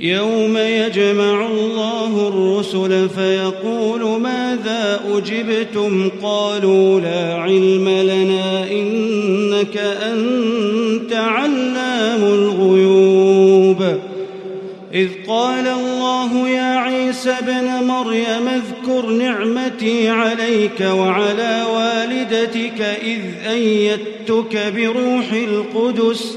يوم يجمع الله الرسل فيقول ماذا أجبتم؟ قالوا لا علم لنا إنك أنت علام الغيوب. إذ قال الله يا عيسى بن مريم اذكر نعمتي عليك وعلى والدتك إذ أيدتك بروح القدس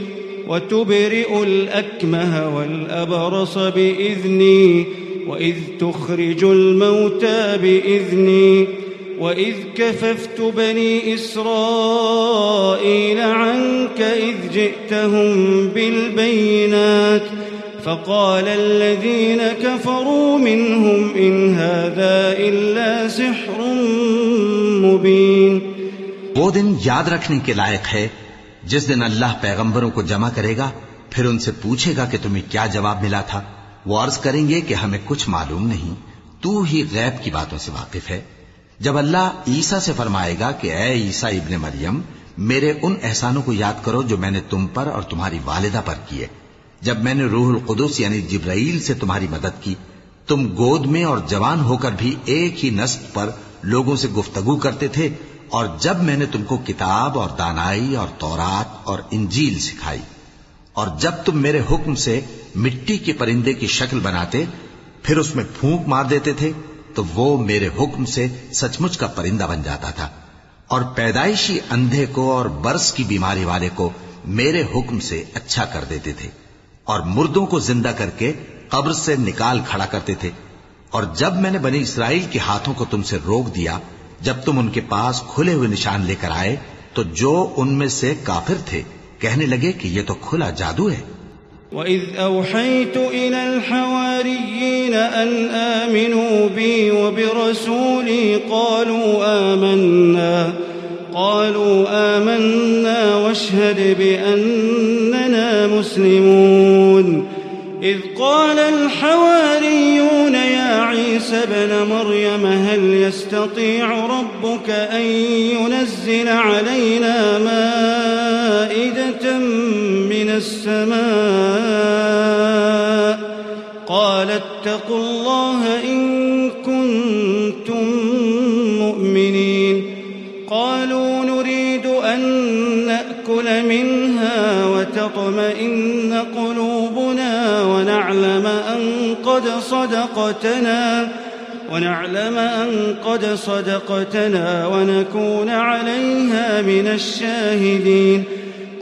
وتبرئ الأكمه والأبرص بإذني وإذ تخرج الموتى بإذني وإذ كففت بني إسرائيل عنك إذ جئتهم بالبينات فقال الذين كفروا منهم إن هذا إلا سحر مبين وہ دن یاد رکھنے کے لائق ہے جس دن اللہ پیغمبروں کو جمع کرے گا، پھر ان سے پوچھے گا کہ تمہیں کیا جواب ملا تھا۔ وہ عرض کریں گے کہ ہمیں کچھ معلوم نہیں۔ تو ہی غیب کی باتوں سے واقف ہے۔ جب اللہ عیسیٰ سے فرمائے گا کہ اے عیسیٰ ابن مریم، میرے ان احسانوں کو یاد کرو جو میں نے تم پر اور تمہاری والدہ پر کیے۔ جب میں نے روح القدس یعنی جبرائیل سے تمہاری مدد کی، تم گود میں اور جوان ہو کر بھی ایک ہی نسب پر لوگوں سے گفتگو کرتے تھے۔ اور جب میں نے تم کو کتاب اور دانائی اور تورات اور انجیل سکھائی، اور جب تم میرے حکم سے مٹی کے پرندے کی شکل بناتے، پھر اس میں پھونک مار دیتے تھے، تو وہ میرے حکم سے سچ مچ کا پرندہ بن جاتا تھا۔ اور پیدائشی اندھے کو اور برس کی بیماری والے کو میرے حکم سے اچھا کر دیتے تھے، اور مردوں کو زندہ کر کے قبر سے نکال کھڑا کرتے تھے۔ اور جب میں نے بنی اسرائیل کے ہاتھوں کو تم سے روک دیا جب تم ان کے پاس کھلے ہوئے نشان لے کر آئے، تو جو ان میں سے کافر تھے، کہنے لگے کہ یہ تو کھلا جادو ہے۔ وَإِذْ أَوْحَيْتُ إِلَى الْحَوَارِيِّينَ أَنْ آمِنُوا بِي وَبِرَسُولِي قَالُوا آمَنَّا قَالُوا آمَنَّا وَاشْهَدْ بِأَنَّنَا مُسْلِمُونَ۔ إِذْ قَالَ الْحَوَارِيُّونَ يَا عِيسَى ابْنَ مَرْيَمَ يَسْتَطِيعُ رَبُّكَ أَن يُنَزِّلَ عَلَيْنَا مَائِدَةً من السماء. قال اتقوا الله إن كنتم مؤمنين. قالوا نريد أن نأكل منها وتطمئن قلوبنا ونعلم أن قد صدقتنا. ونعلم أن قد صدقتنا ونكون عليها من الشاهدين.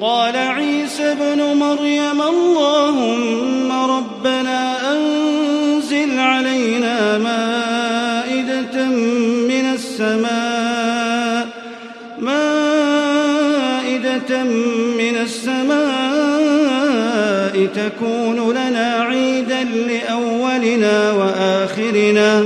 قال عيسى ابن مريم اللهم ربنا أنزل علينا مائدة من السماء، مائدة من السماء تكون لنا عيدا لأولنا وآخرنا.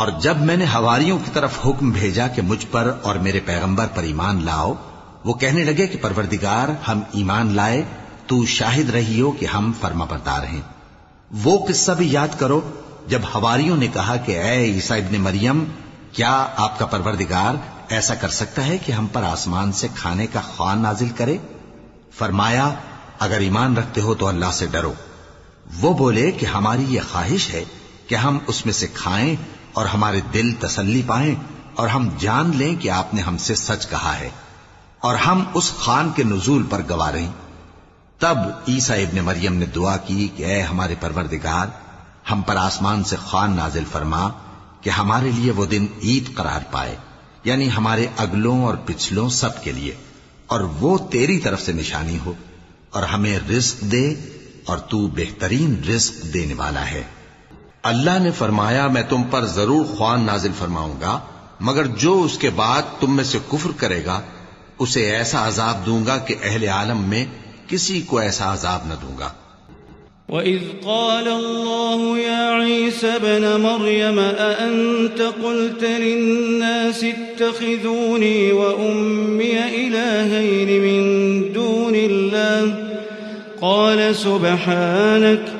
اور جب میں نے ہواریوں کی طرف حکم بھیجا کہ مجھ پر اور میرے پیغمبر پر ایمان لاؤ، وہ کہنے لگے کہ پروردگار، ہم ایمان لائے، تو شاہد رہی ہو کہ ہم فرما بردار ہیں۔ وہ قصہ بھی یاد کرو، جب ہواریوں نے کہا کہ اے عیسیٰ ابن مریم، کیا آپ کا پروردگار ایسا کر سکتا ہے کہ ہم پر آسمان سے کھانے کا خوان نازل کرے؟ فرمایا، اگر ایمان رکھتے ہو تو اللہ سے ڈرو۔ وہ بولے کہ ہماری یہ خواہش ہے کہ ہم اس میں سے کھائیں اور ہمارے دل تسلی پائیں اور ہم جان لیں کہ آپ نے ہم سے سچ کہا ہے اور ہم اس خان کے نزول پر گوا رہی تب عیسیٰ ابن مریم نے دعا کی کہ اے ہمارے پروردگار، ہم پر آسمان سے خوان نازل فرما کہ ہمارے لیے وہ دن عید قرار پائے یعنی ہمارے اگلوں اور پچھلوں سب کے لیے، اور وہ تیری طرف سے نشانی ہو اور ہمیں رزق دے اور تو بہترین رزق دینے والا ہے۔ اللہ نے فرمایا، میں تم پر ضرور خوان نازل فرماؤں گا، مگر جو اس کے بعد تم میں سے کفر کرے گا، اسے ایسا عذاب دوں گا کہ اہل عالم میں کسی کو ایسا عذاب نہ دوں گا۔ وَإِذْ قَالَ اللَّهُ يَا عِيسَى بْنَ مَرْيَمَ أَأَنْتَ قُلْتَ لِلنَّاسِ اتَّخِذُونِي وَأُمِّيَ إِلَٰهَيْنِ مِن دُونِ اللَّهِ؟ قَالَ سُبْحَانَكَ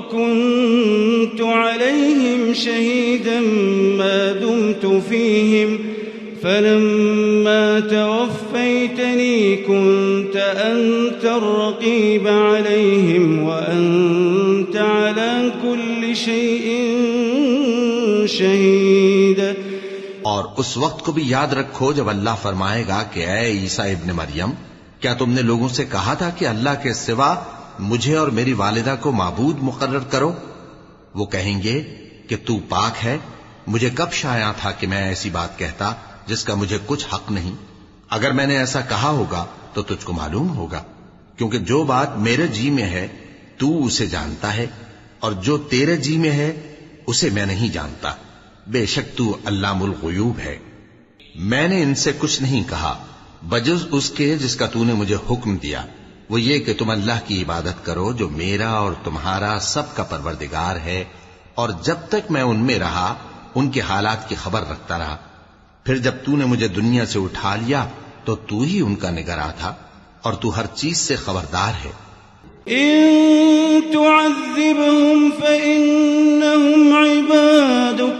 وكنت عليهم شهيدا ما دمت فيهم، فلما توفيتني كنت أنت الرقيب عليهم وأنت على كل شيء شهيد. اور اس وقت کو بھی یاد رکھو جب اللہ فرمائے گا کہ اے عیسیٰ ابن مریم، کیا تم نے لوگوں سے کہا تھا کہ اللہ کے سوا مجھے اور میری والدہ کو معبود مقرر کرو۔ وہ کہیں گے کہ تو پاک ہے۔ مجھے کب شایا تھا کہ میں ایسی بات کہتا جس کا مجھے کچھ حق نہیں۔ اگر میں نے ایسا کہا ہوگا تو تجھ کو معلوم ہوگا۔ کیونکہ جو بات میرے جی میں ہے، تو اسے جانتا ہے۔ اور جو تیرے جی میں ہے، اسے میں نہیں جانتا۔ بے شک تو اللہ الغیوب ہے۔ میں نے ان سے کچھ نہیں کہا۔ بجز اس کے جس کا تو نے مجھے حکم دیا۔ وہ یہ کہ تم اللہ کی عبادت کرو جو میرا اور تمہارا سب کا پروردگار ہے، اور جب تک میں ان میں رہا، ان کے حالات کی خبر رکھتا رہا۔ پھر جب تو نے مجھے دنیا سے اٹھا لیا، تو تو ہی ان کا نگراں تھا، اور تو ہر چیز سے خبردار ہے۔ إن تعذبهم فإنهم عبادك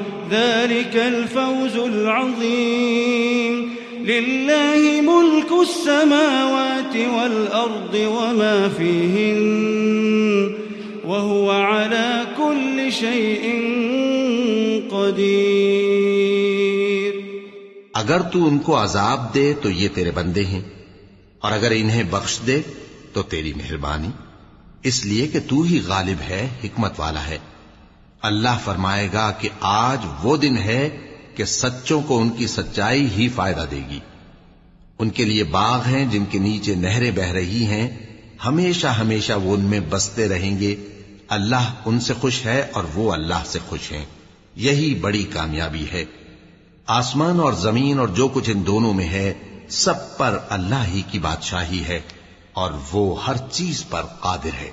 ذلك الفوز العظيم. لله ملك السماوات والأرض وما فيهن وهو على كل شيء قدير. اگر تو ان کو عذاب دے تو یہ تیرے بندے ہیں، اور اگر انہیں بخش دے تو تیری مہربانی۔ اس لیے کہ تو ہی غالب ہے، حکمت والا ہے۔ اللہ فرمائے گا کہ آج وہ دن ہے کہ سچوں کو ان کی سچائی ہی فائدہ دے گی۔ ان کے لیے باغ ہیں جن کے نیچے نہریں بہ رہی ہیں۔ ہمیشہ ہمیشہ وہ ان میں بستے رہیں گے۔ اللہ ان سے خوش ہے اور وہ اللہ سے خوش ہیں۔ یہی بڑی کامیابی ہے۔ آسمان اور زمین اور جو کچھ ان دونوں میں ہے، سب پر اللہ ہی کی بادشاہی ہے اور وہ ہر چیز پر قادر ہے۔